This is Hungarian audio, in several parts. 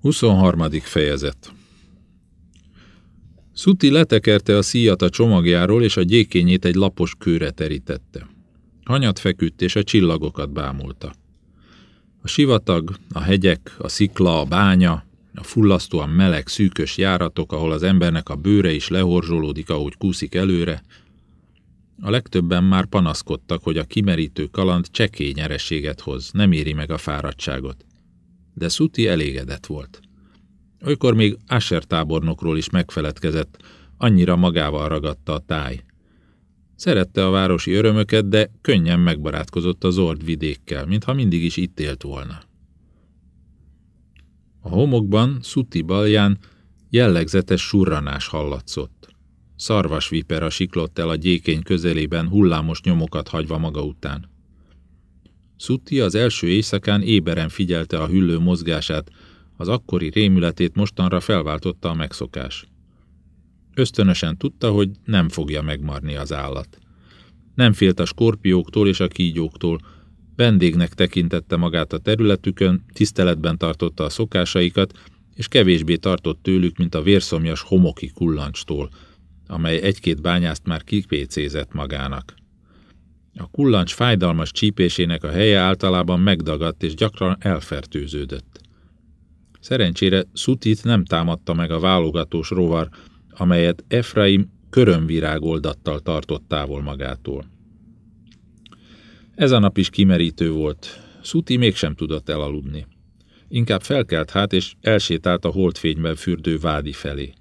23. fejezet Szuti letekerte a szíjat a csomagjáról, és a gyékényét egy lapos kőre terítette. Hanyat feküdt, és a csillagokat bámulta. A sivatag, a hegyek, a szikla, a bánya, a fullasztóan meleg, szűkös járatok, ahol az embernek a bőre is lehorzsolódik, ahogy kúszik előre. A legtöbben már panaszkodtak, hogy a kimerítő kaland csekély nyereséget hoz, nem éri meg a fáradtságot de Szuti elégedett volt. Olykor még Asher tábornokról is megfeledkezett, annyira magával ragadta a táj. Szerette a városi örömöket, de könnyen megbarátkozott az Zord vidékkel, mintha mindig is itt élt volna. A homokban, Szuti balján jellegzetes surranás hallatszott. Szarvas vipera siklott el a gyékény közelében hullámos nyomokat hagyva maga után. Szutti az első éjszakán éberen figyelte a hüllő mozgását, az akkori rémületét mostanra felváltotta a megszokás. Ösztönösen tudta, hogy nem fogja megmarni az állat. Nem félt a skorpióktól és a kígyóktól, vendégnek tekintette magát a területükön, tiszteletben tartotta a szokásaikat, és kevésbé tartott tőlük, mint a vérszomjas homoki kullancstól, amely egy-két bányászt már kipécézett magának. A kullancs fájdalmas csípésének a helye általában megdagadt és gyakran elfertőződött. Szerencsére Szutit nem támadta meg a válogatós rovar, amelyet Efraim körömvirágoldattal tartott távol magától. Ez a nap is kimerítő volt. Szuti mégsem tudott elaludni. Inkább felkelt hát, és elsétált a holdfényben fürdő vádi felé.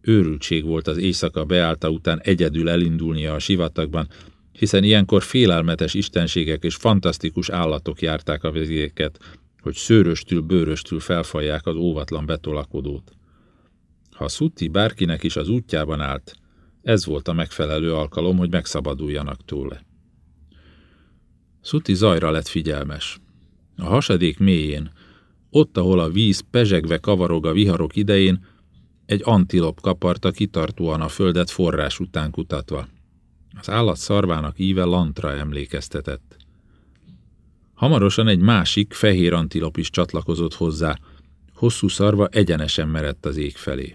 Őrültség volt az éjszaka beállta után egyedül elindulnia a sivatagban, hiszen ilyenkor félelmetes istenségek és fantasztikus állatok járták a vezéket, hogy szőröstül, bőröstül felfalják az óvatlan betolakodót. Ha Szutti bárkinek is az útjában állt, ez volt a megfelelő alkalom, hogy megszabaduljanak tőle. Szuti zajra lett figyelmes. A hasadék mélyén, ott, ahol a víz pezsegve kavarog a viharok idején, egy antilop kaparta kitartóan a földet forrás után kutatva. Az állat szarvának íve lantra emlékeztetett. Hamarosan egy másik, fehér antilop is csatlakozott hozzá, hosszú szarva egyenesen merett az ég felé.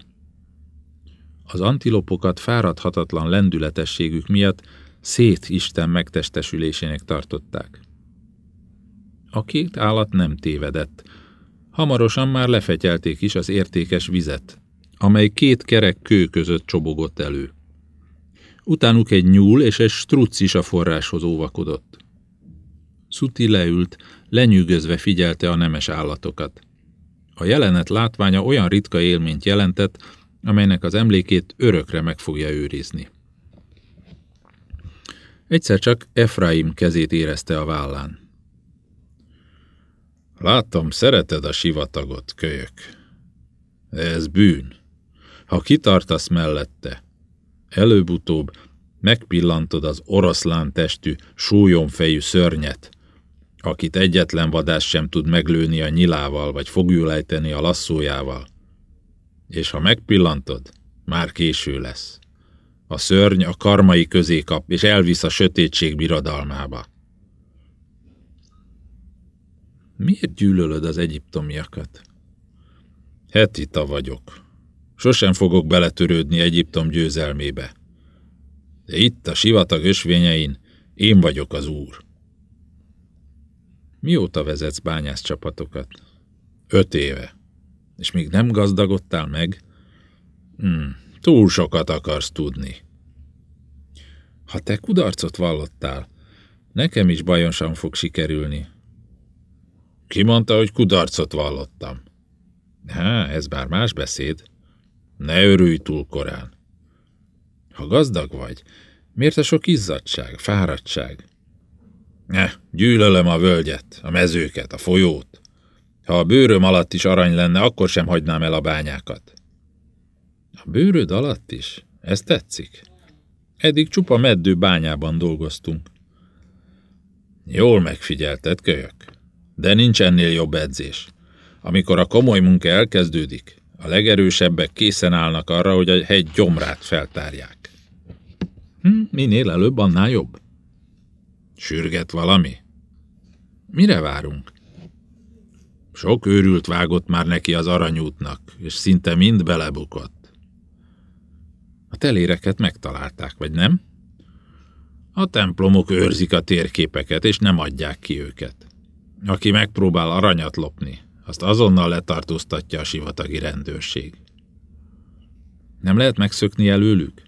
Az antilopokat fáradhatatlan lendületességük miatt szét Isten megtestesülésének tartották. A két állat nem tévedett. Hamarosan már lefegyelték is az értékes vizet, amely két kerek kő között csobogott elő. Utánuk egy nyúl és egy struc is a forráshoz óvakodott. Szuti leült, lenyűgözve figyelte a nemes állatokat. A jelenet látványa olyan ritka élményt jelentett, amelynek az emlékét örökre meg fogja őrizni. Egyszer csak Efraim kezét érezte a vállán. Láttam, szereted a sivatagot, kölyök. Ez bűn. Ha kitartasz mellette, Előbb-utóbb megpillantod az oroszlán testű, súlyomfejű szörnyet, akit egyetlen vadás sem tud meglőni a nyilával, vagy fogjulejteni a lasszójával. És ha megpillantod, már késő lesz. A szörny a karmai közé kap, és elvisz a sötétség birodalmába. Miért gyűlölöd az egyiptomiakat? Hetita vagyok, Sosem fogok beletörődni Egyiptom győzelmébe. De itt a sivatag ösvényein én vagyok az úr. Mióta vezetsz bányász csapatokat? Öt éve. És még nem gazdagodtál meg? Hmm, túl sokat akarsz tudni. Ha te kudarcot vallottál, nekem is bajosan fog sikerülni. Ki mondta, hogy kudarcot vallottam? Há, ez bár más beszéd. Ne örülj túl korán. Ha gazdag vagy, miért a sok izzadság, fáradtság? Ne, gyűlölöm a völgyet, a mezőket, a folyót. Ha a bőröm alatt is arany lenne, akkor sem hagynám el a bányákat. A bőröd alatt is? Ez tetszik. Eddig csupa meddő bányában dolgoztunk. Jól megfigyelted, kölyök. De nincs ennél jobb edzés. Amikor a komoly munka elkezdődik, a legerősebbek készen állnak arra, hogy a hegy gyomrát feltárják. Hm, minél előbb, annál jobb. Sürget valami? Mire várunk? Sok őrült vágott már neki az aranyútnak, és szinte mind belebukott. A teléreket megtalálták, vagy nem? A templomok őrzik a térképeket, és nem adják ki őket. Aki megpróbál aranyat lopni, azt azonnal letartóztatja a sivatagi rendőrség. Nem lehet megszökni előlük?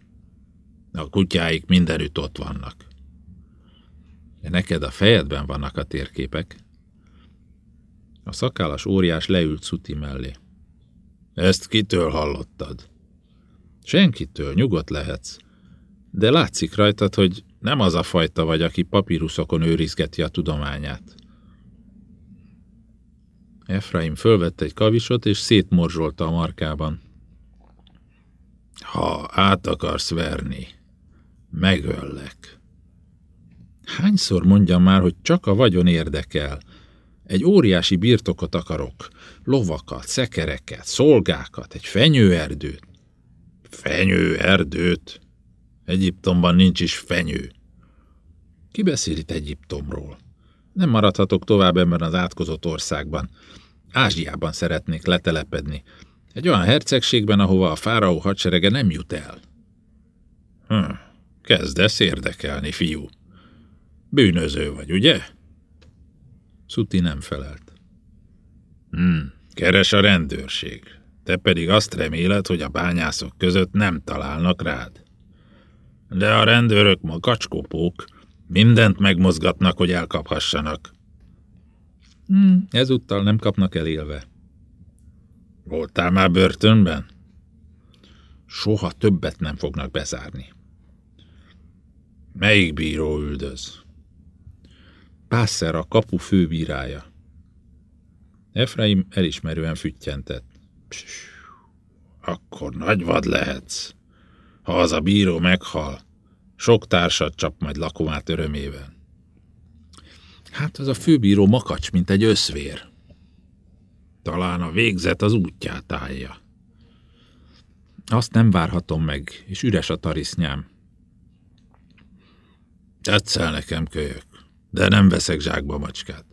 A kutyáik mindenütt ott vannak. De neked a fejedben vannak a térképek. A szakállas óriás leült Szuti mellé. Ezt kitől hallottad? Senkitől, nyugodt lehetsz. De látszik rajtad, hogy nem az a fajta vagy, aki papíruszokon őrizgeti a tudományát. Efraim fölvette egy kavisot, és szétmorzsolta a markában. Ha át akarsz verni, megöllek. Hányszor mondjam már, hogy csak a vagyon érdekel? Egy óriási birtokot akarok, lovakat, szekereket, szolgákat, egy fenyőerdőt. Fenyőerdőt? Egyiptomban nincs is fenyő. Ki beszél itt Egyiptomról? Nem maradhatok tovább ebben az átkozott országban. Ázsiában szeretnék letelepedni. Egy olyan hercegségben, ahova a fáraó hadserege nem jut el. Hm, kezdesz érdekelni, fiú. Bűnöző vagy, ugye? Szuti nem felelt. Hm, keres a rendőrség. Te pedig azt reméled, hogy a bányászok között nem találnak rád. De a rendőrök ma kacskopók, mindent megmozgatnak, hogy elkaphassanak. Hm, ezúttal nem kapnak el élve. Voltál már börtönben? Soha többet nem fognak bezárni. Melyik bíró üldöz? Pászer a kapu főbírája. Efraim elismerően füttyentett. Akkor nagy vad lehetsz. Ha az a bíró meghal, sok társat csap majd lakomát örömében. Hát az a főbíró makacs, mint egy összvér. Talán a végzet az útját állja. Azt nem várhatom meg, és üres a tarisznyám. Tetszel nekem, kölyök, de nem veszek zsákba macskát.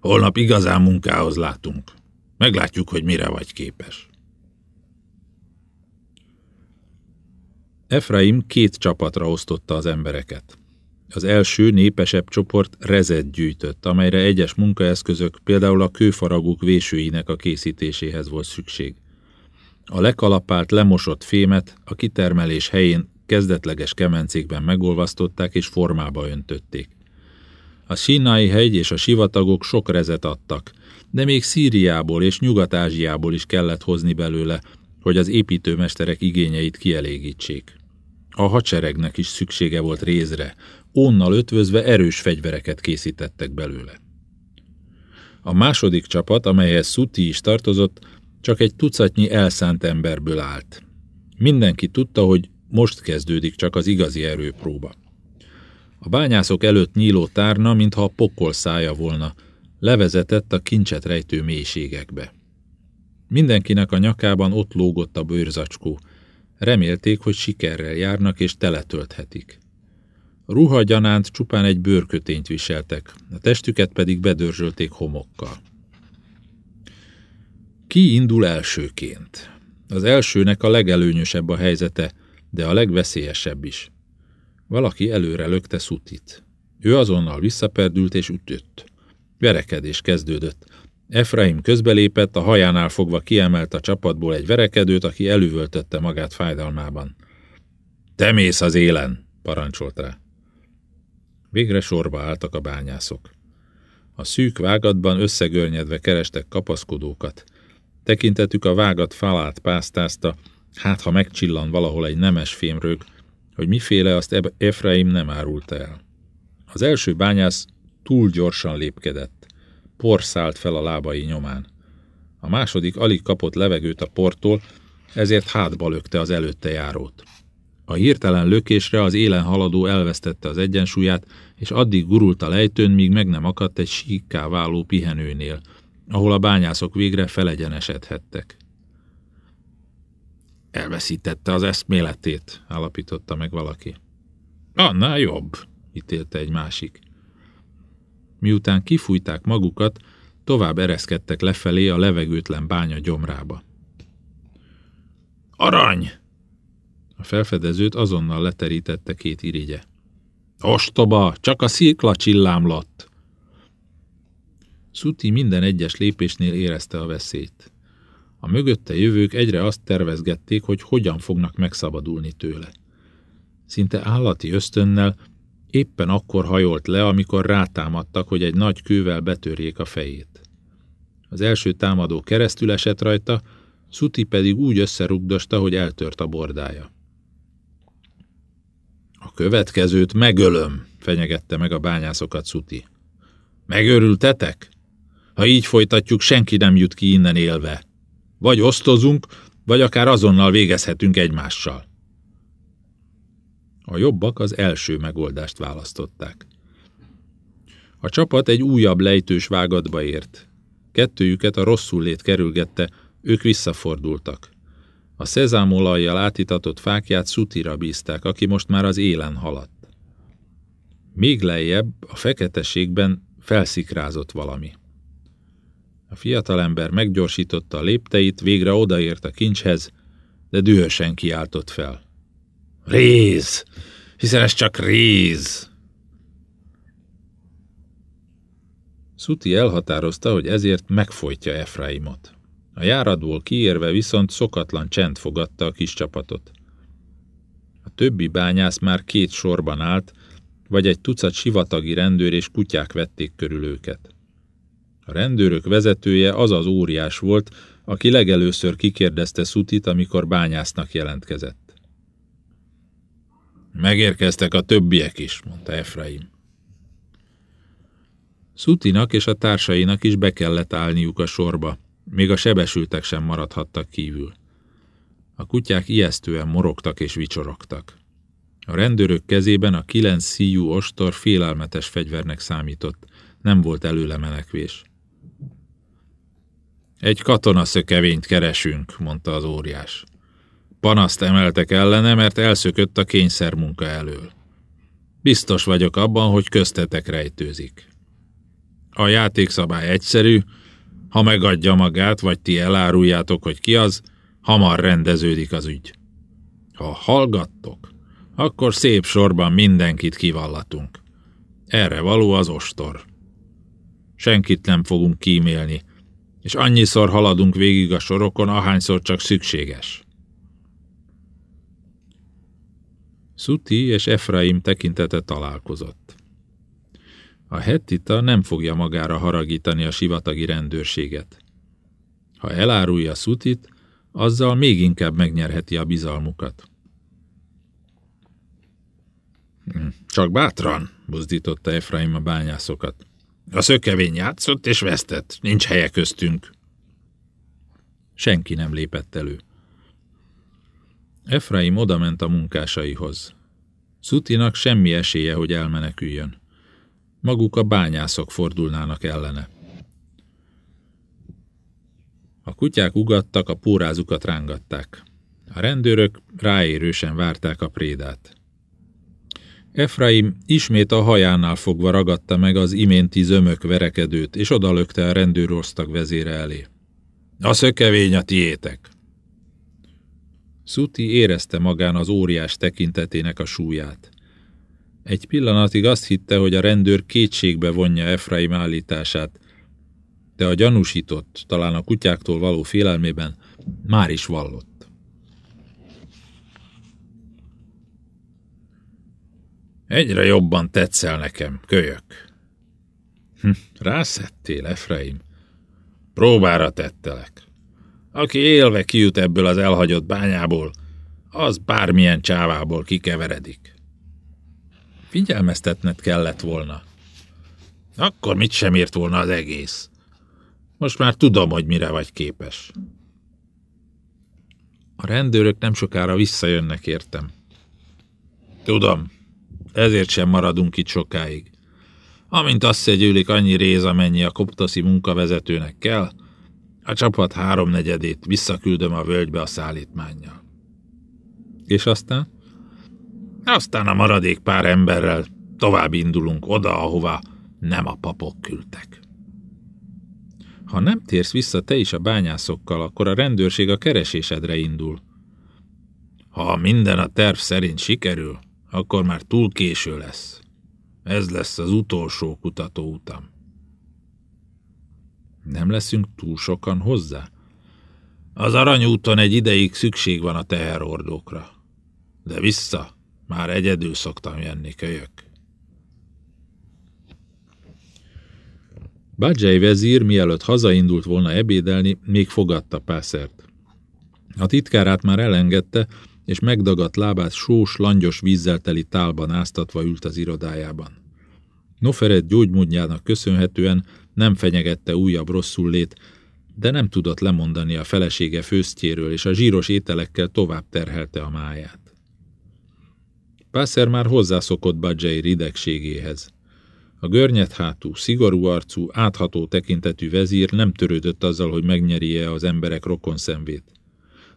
Holnap igazán munkához látunk. Meglátjuk, hogy mire vagy képes. Efraim két csapatra osztotta az embereket. Az első népesebb csoport rezet gyűjtött, amelyre egyes munkaeszközök, például a kőfaragók vésőinek a készítéséhez volt szükség. A lekalapált, lemosott fémet a kitermelés helyén kezdetleges kemencékben megolvasztották és formába öntötték. A sínai hegy és a sivatagok sok rezet adtak, de még Szíriából és Nyugat-Ázsiából is kellett hozni belőle, hogy az építőmesterek igényeit kielégítsék. A hadseregnek is szüksége volt rézre, onnal ötvözve erős fegyvereket készítettek belőle. A második csapat, amelyhez Szuti is tartozott, csak egy tucatnyi elszánt emberből állt. Mindenki tudta, hogy most kezdődik csak az igazi erőpróba. A bányászok előtt nyíló tárna, mintha a pokol szája volna, levezetett a kincset rejtő mélységekbe. Mindenkinek a nyakában ott lógott a bőrzacskó. Remélték, hogy sikerrel járnak és teletölthetik. A ruha gyanánt csupán egy bőrkötényt viseltek, a testüket pedig bedörzsölték homokkal. Ki indul elsőként? Az elsőnek a legelőnyösebb a helyzete, de a legveszélyesebb is. Valaki előre lökte Szutit. Ő azonnal visszaperdült és ütött. Verekedés kezdődött. Efraim közbelépett, a hajánál fogva kiemelt a csapatból egy verekedőt, aki elővöltötte magát fájdalmában. Te mész az élen, parancsolt rá. Végre sorba álltak a bányászok. A szűk vágatban összegörnyedve kerestek kapaszkodókat. Tekintetük a vágat falát pásztázta, hát ha megcsillan valahol egy nemes fémrög, hogy miféle azt Efraim nem árult el. Az első bányász túl gyorsan lépkedett. Por szállt fel a lábai nyomán. A második alig kapott levegőt a portól, ezért hátba lökte az előtte járót. A hirtelen lökésre az élen haladó elvesztette az egyensúlyát, és addig gurult a lejtőn, míg meg nem akadt egy síkká váló pihenőnél, ahol a bányászok végre felegyenesedhettek. Elveszítette az eszméletét, állapította meg valaki. Annál jobb, ítélte egy másik. Miután kifújták magukat, Tovább ereszkedtek lefelé a levegőtlen bánya gyomrába. Arany! A felfedezőt azonnal leterítette két irigye. Ostoba, csak a szikla csillámlott! Szuti minden egyes lépésnél érezte a veszélyt. A mögötte jövők egyre azt tervezgették, hogy hogyan fognak megszabadulni tőle. Szinte állati ösztönnel éppen akkor hajolt le, amikor rátámadtak, hogy egy nagy kővel betörjék a fejét. Az első támadó keresztül esett rajta, Szuti pedig úgy összerugdosta, hogy eltört a bordája. A következőt megölöm, fenyegette meg a bányászokat Szuti. Megörültetek? Ha így folytatjuk, senki nem jut ki innen élve. Vagy osztozunk, vagy akár azonnal végezhetünk egymással. A jobbak az első megoldást választották. A csapat egy újabb lejtős vágatba ért. Kettőjüket a rosszul lét kerülgette, ők visszafordultak. A szezámolajjal átitatott fákját Szutira bízták, aki most már az élen haladt. Még lejjebb, a feketeségben felszikrázott valami. A fiatalember meggyorsította a lépteit, végre odaért a kincshez, de dühösen kiáltott fel. Réz! Hiszen ez csak réz! Szuti elhatározta, hogy ezért megfojtja Efraimot. A járatból kiérve viszont szokatlan csend fogadta a kis csapatot. A többi bányász már két sorban állt, vagy egy tucat sivatagi rendőr és kutyák vették körül őket. A rendőrök vezetője az az óriás volt, aki legelőször kikérdezte Szutit, amikor bányásznak jelentkezett. Megérkeztek a többiek is, mondta Efraim. Szutinak és a társainak is be kellett állniuk a sorba, még a sebesültek sem maradhattak kívül. A kutyák ijesztően morogtak és vicsorogtak. A rendőrök kezében a kilenc szíjú ostor félelmetes fegyvernek számított, nem volt előle menekvés. Egy katonaszökevényt keresünk, mondta az óriás. Panaszt emeltek ellene, mert elszökött a kényszermunka elől. Biztos vagyok abban, hogy köztetek rejtőzik. A játékszabály egyszerű, ha megadja magát, vagy ti eláruljátok, hogy ki az, hamar rendeződik az ügy. Ha hallgattok, akkor szép sorban mindenkit kivallatunk. Erre való az ostor. Senkit nem fogunk kímélni, és annyiszor haladunk végig a sorokon, ahányszor csak szükséges. Szuti és Efraim tekintete találkozott. A hettita nem fogja magára haragítani a sivatagi rendőrséget. Ha elárulja Szutit, azzal még inkább megnyerheti a bizalmukat. Hm, csak bátran, buzdította Efraim a bányászokat. A szökevény játszott és vesztett, nincs helye köztünk. Senki nem lépett elő. Efraim odament a munkásaihoz. Szutinak semmi esélye, hogy elmeneküljön. Maguk a bányászok fordulnának ellene. A kutyák ugattak, a pórázukat rángatták. A rendőrök ráérősen várták a prédát. Efraim ismét a hajánál fogva ragadta meg az iménti zömök verekedőt, és odalökte a rendőrosztag vezére elé. A szökevény a tiétek! Szuti érezte magán az óriás tekintetének a súlyát. Egy pillanatig azt hitte, hogy a rendőr kétségbe vonja Efraim állítását, de a gyanúsított, talán a kutyáktól való félelmében már is vallott. Egyre jobban tetszel nekem, kölyök. Hm, rászettél, Efraim. Próbára tettelek. Aki élve kijut ebből az elhagyott bányából, az bármilyen csávából kikeveredik. Figyelmeztetned kellett volna. Akkor mit sem ért volna az egész. Most már tudom, hogy mire vagy képes. A rendőrök nem sokára visszajönnek, értem. Tudom, ezért sem maradunk itt sokáig. Amint összegyűlik annyi réz, amennyi a koptoszi munkavezetőnek kell, a csapat háromnegyedét visszaküldöm a völgybe a szállítmánnyal. És aztán? Aztán a maradék pár emberrel tovább indulunk oda, ahova nem a papok küldtek. Ha nem térsz vissza te is a bányászokkal, akkor a rendőrség a keresésedre indul. Ha minden a terv szerint sikerül, akkor már túl késő lesz. Ez lesz az utolsó kutató utam. Nem leszünk túl sokan hozzá? Az aranyúton egy ideig szükség van a teherordókra. De vissza, már egyedül szoktam jönni, kölyök. Badzsely vezír, mielőtt hazaindult volna ebédelni, még fogadta Pászert. A titkárát már elengedte, és megdagadt lábát sós, langyos vízzel teli tálban áztatva ült az irodájában. Noferet gyógymódjának köszönhetően nem fenyegette újabb rosszul lét, de nem tudott lemondani a felesége főztjéről, és a zsíros ételekkel tovább terhelte a máját. Pászer már hozzászokott Badzsai ridegségéhez. A görnyet hátú, szigorú arcú, átható tekintetű vezír nem törődött azzal, hogy megnyerje az emberek rokon szemvét.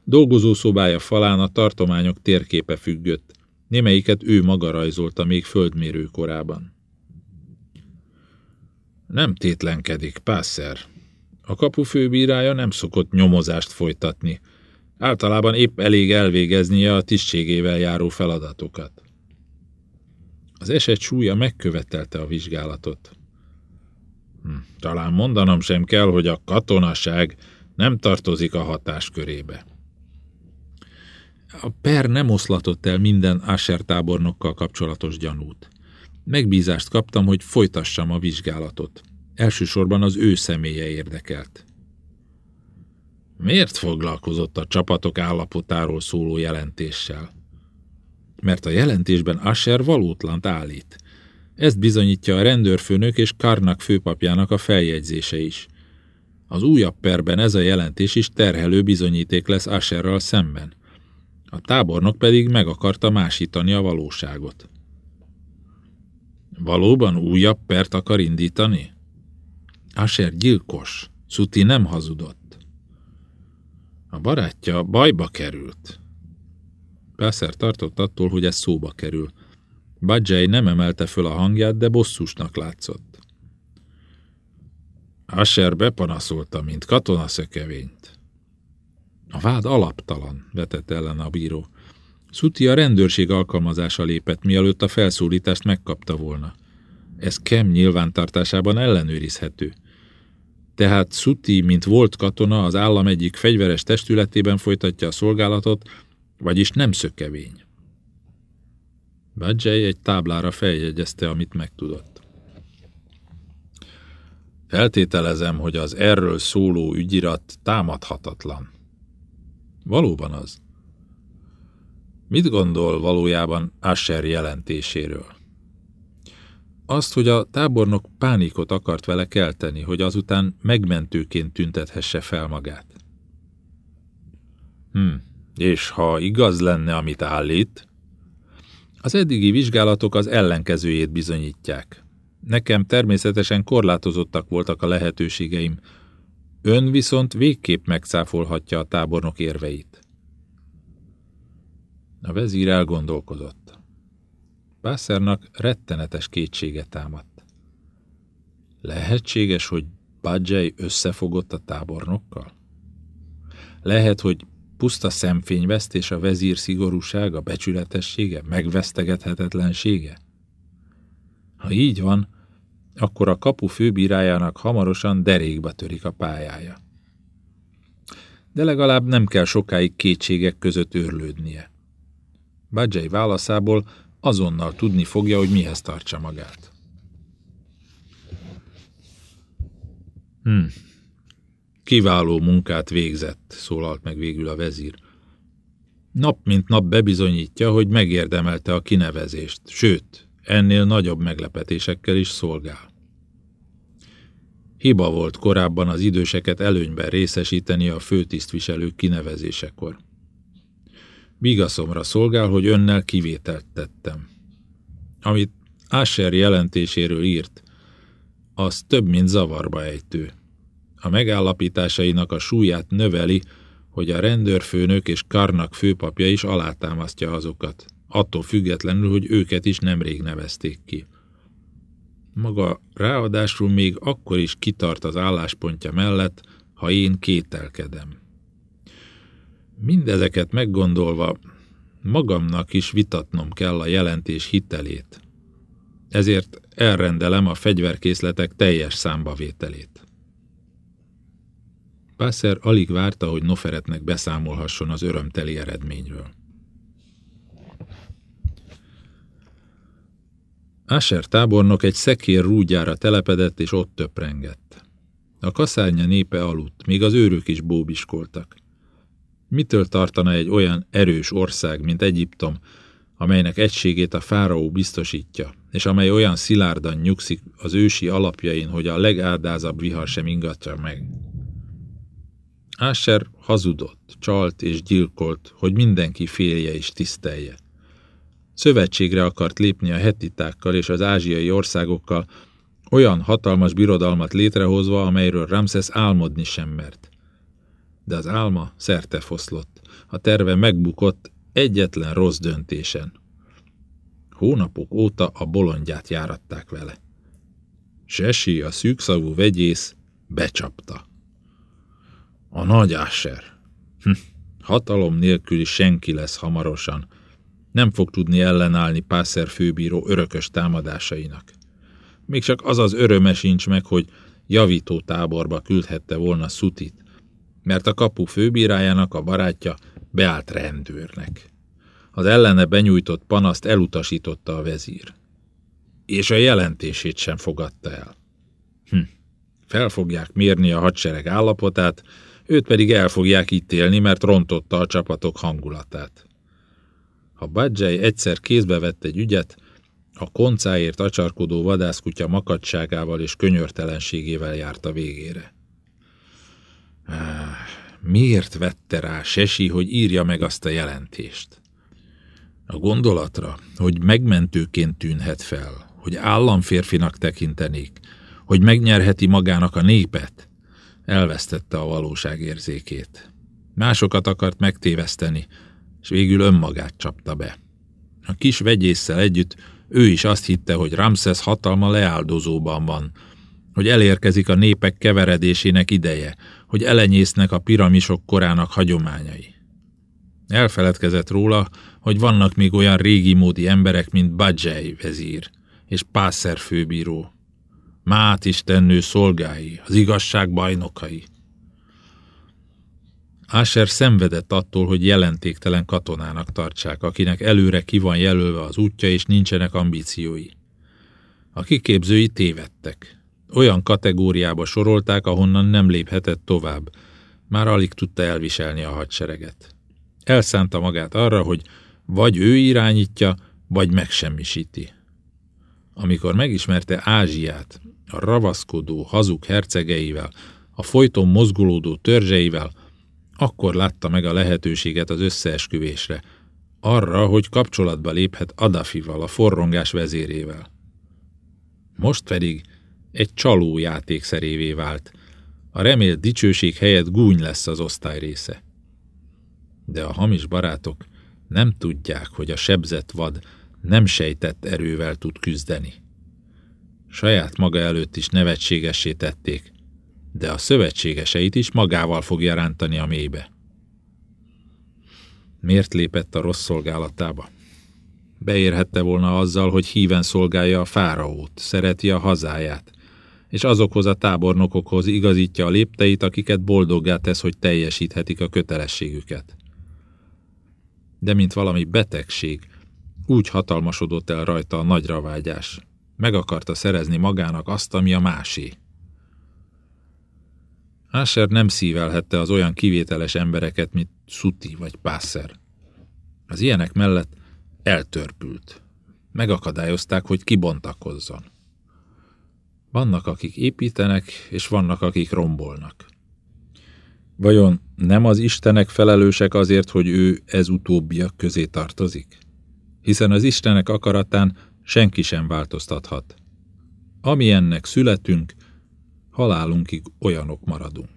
Dolgozószobája falán a tartományok térképe függött, némelyiket ő maga rajzolta még földmérő korában. Nem tétlenkedik, Pászer. A kapufőbírája nem szokott nyomozást folytatni. Általában épp elég elvégeznie a tisztségével járó feladatokat. Az eset súlya megkövetelte a vizsgálatot. Hm, talán mondanom sem kell, hogy a katonaság nem tartozik a hatáskörébe. A per nem oszlatott el minden Asher tábornokkal kapcsolatos gyanút. Megbízást kaptam, hogy folytassam a vizsgálatot. Elsősorban az ő személye érdekelt. Miért foglalkozott a csapatok állapotáról szóló jelentéssel? Mert a jelentésben Asher valótlant állít. Ezt bizonyítja a rendőrfőnök és Karnak főpapjának a feljegyzése is. Az újabb perben ez a jelentés is terhelő bizonyíték lesz Asherral szemben. A tábornok pedig meg akarta másítani a valóságot. Valóban újabb pert akar indítani? Asher gyilkos, Szuti nem hazudott. A barátja bajba került. Pászer tartott attól, hogy ez szóba kerül. Badzsely nem emelte föl a hangját, de bosszúsnak látszott. Asher bepanaszolta, mint katonaszökevényt. A vád alaptalan, vetett ellen a bíró. Szuti a rendőrség alkalmazása lépett, mielőtt a felszólítást megkapta volna. Ez Kem nyilvántartásában ellenőrizhető. Tehát Szuti, mint volt katona, az állam egyik fegyveres testületében folytatja a szolgálatot, vagyis nem szökevény. Badzsely egy táblára feljegyezte, amit megtudott. Feltételezem, hogy az erről szóló ügyirat támadhatatlan. Valóban az. Mit gondol valójában Asher jelentéséről? Azt, hogy a tábornok pánikot akart vele kelteni, hogy azután megmentőként tüntethesse fel magát. Hm, és ha igaz lenne, amit állít? Az eddigi vizsgálatok az ellenkezőjét bizonyítják. Nekem természetesen korlátozottak voltak a lehetőségeim, Ön viszont végképp megcáfolhatja a tábornok érveit. A vezír elgondolkozott. Pászernak rettenetes kétsége támadt. Lehetséges, hogy Badzsely összefogott a tábornokkal? Lehet, hogy puszta szemfényvesztés a vezír szigorúsága, becsületessége, megvesztegethetetlensége? Ha így van, akkor a kapu főbírájának hamarosan derékba törik a pályája. De legalább nem kell sokáig kétségek között őrlődnie. Badzsely válaszából azonnal tudni fogja, hogy mihez tartsa magát. Hm. Kiváló munkát végzett, szólalt meg végül a vezír. Nap mint nap bebizonyítja, hogy megérdemelte a kinevezést, sőt, ennél nagyobb meglepetésekkel is szolgál. Hiba volt korábban az időseket előnyben részesíteni a főtisztviselők kinevezésekor. Vigaszomra szolgál, hogy önnel kivételt tettem. Amit Asher jelentéséről írt, az több, mint zavarba ejtő. A megállapításainak a súlyát növeli, hogy a rendőrfőnök és Karnak főpapja is alátámasztja azokat, attól függetlenül, hogy őket is nemrég nevezték ki. Maga ráadásul még akkor is kitart az álláspontja mellett, ha én kételkedem. Mindezeket meggondolva, magamnak is vitatnom kell a jelentés hitelét. Ezért elrendelem a fegyverkészletek teljes számbavételét. Pászer alig várta, hogy Noferetnek beszámolhasson az örömteli eredményről. Asher tábornok egy szekér rúgyára telepedett, és ott töprengett. A kaszárnya népe aludt, még az őrök is bóbiskoltak. Mitől tartana egy olyan erős ország, mint Egyiptom, amelynek egységét a fáraó biztosítja, és amely olyan szilárdan nyugszik az ősi alapjain, hogy a legáldázabb vihar sem ingatja meg. Áser hazudott, csalt és gyilkolt, hogy mindenki félje és tisztelje. Szövetségre akart lépni a hetitákkal és az ázsiai országokkal, olyan hatalmas birodalmat létrehozva, amelyről Ramses álmodni sem mert. De az álma szerte foszlott. A terve megbukott egyetlen rossz döntésen. Hónapok óta a bolondját járatták vele. Sesi, a szűkszavú vegyész, becsapta. A nagy Asher. Hm. Hatalom nélküli senki lesz hamarosan. Nem fog tudni ellenállni Pászer főbíró örökös támadásainak. Még csak az az öröme sincs meg, hogy javító táborba küldhette volna Szutit, mert a kapu főbírájának a barátja beállt rendőrnek. Az ellene benyújtott panaszt elutasította a vezír. És a jelentését sem fogadta el. Hm. Fel fogják mérni a hadsereg állapotát, őt pedig el fogják ítélni, mert rontotta a csapatok hangulatát. Ha Badzsely egyszer kézbe vett egy ügyet, a koncáért acsarkodó vadászkutya makadságával és könyörtelenségével járt a végére. Miért vette rá Sesi, hogy írja meg azt a jelentést? A gondolatra, hogy megmentőként tűnhet fel, hogy államférfinak tekintenék, hogy megnyerheti magának a népet, elvesztette a valóság érzékét. Másokat akart megtéveszteni, és végül önmagát csapta be. A kis vegyésszel együtt ő is azt hitte, hogy Ramses hatalma leáldozóban van, hogy elérkezik a népek keveredésének ideje, hogy elenyésznek a piramisok korának hagyományai. Elfeledkezett róla, hogy vannak még olyan régi módi emberek, mint Badzsely vezír és Pászer főbíró, Mát istennő szolgái, az igazság bajnokai. Asher szenvedett attól, hogy jelentéktelen katonának tartsák, akinek előre ki van jelölve az útja, és nincsenek ambíciói. A kiképzői tévedtek. Olyan kategóriába sorolták, ahonnan nem léphetett tovább. Már alig tudta elviselni a hadsereget. Elszánta magát arra, hogy vagy ő irányítja, vagy megsemmisíti. Amikor megismerte Ázsiát, a ravaszkodó, hazug hercegeivel, a folyton mozgolódó törzseivel, akkor látta meg a lehetőséget az összeesküvésre, arra, hogy kapcsolatba léphet Adafival, a forrongás vezérével. Most pedig egy csaló játékszerévé vált. A remélt dicsőség helyett gúny lesz az osztály része. De a hamis barátok nem tudják, hogy a sebzett vad nem sejtett erővel tud küzdeni. Saját maga előtt is nevetségessé tették, de a szövetségeseit is magával fogja rántani a mélybe. Miért lépett a rossz szolgálatába? Beérhette volna azzal, hogy híven szolgálja a fáraót, szereti a hazáját, és azokhoz a tábornokokhoz igazítja a lépteit, akiket boldoggá tesz, hogy teljesíthetik a kötelességüket. De mint valami betegség, úgy hatalmasodott el rajta a nagyra vágyás. Meg akarta szerezni magának azt, ami a másé. Asher nem szívelhette az olyan kivételes embereket, mint Suti vagy Pászer. Az ilyenek mellett eltörpült. Megakadályozták, hogy kibontakozzon. Vannak, akik építenek, és vannak, akik rombolnak. Vajon nem az Istenek felelősek azért, hogy ő ez utóbbiak közé tartozik? Hiszen az Istenek akaratán senki sem változtathat. Ami ennek születünk, halálunkig olyanok maradunk.